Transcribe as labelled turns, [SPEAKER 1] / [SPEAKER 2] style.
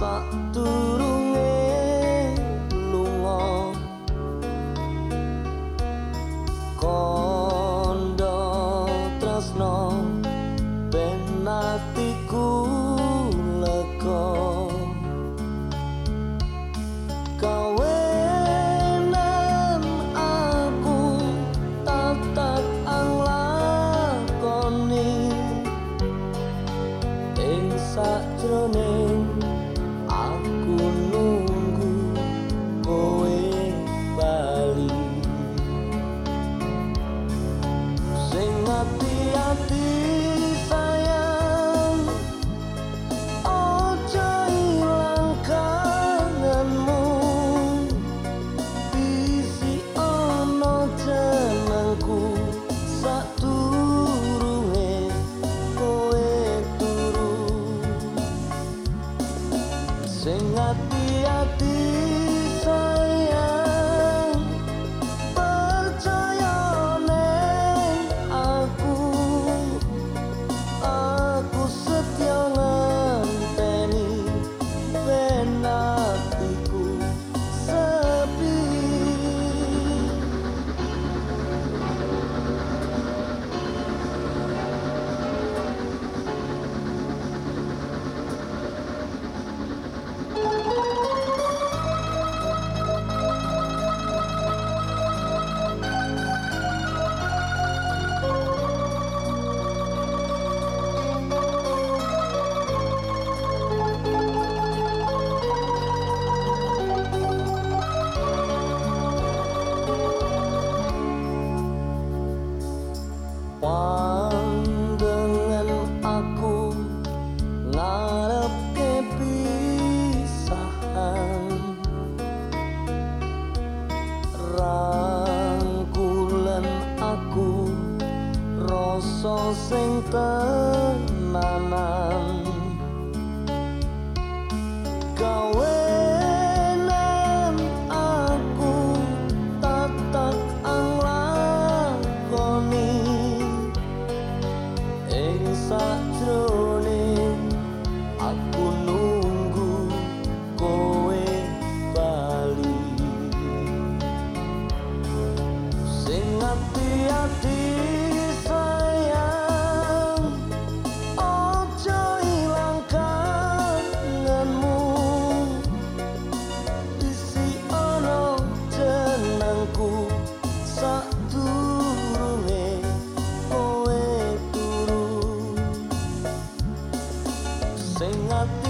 [SPEAKER 1] sak turunge lunga. Kondo tresno penatiku ku tenanan gawe aku tatak anglakoni ing sajroning aku nunggu kowe bali. Sing ati-ati sem ladeira.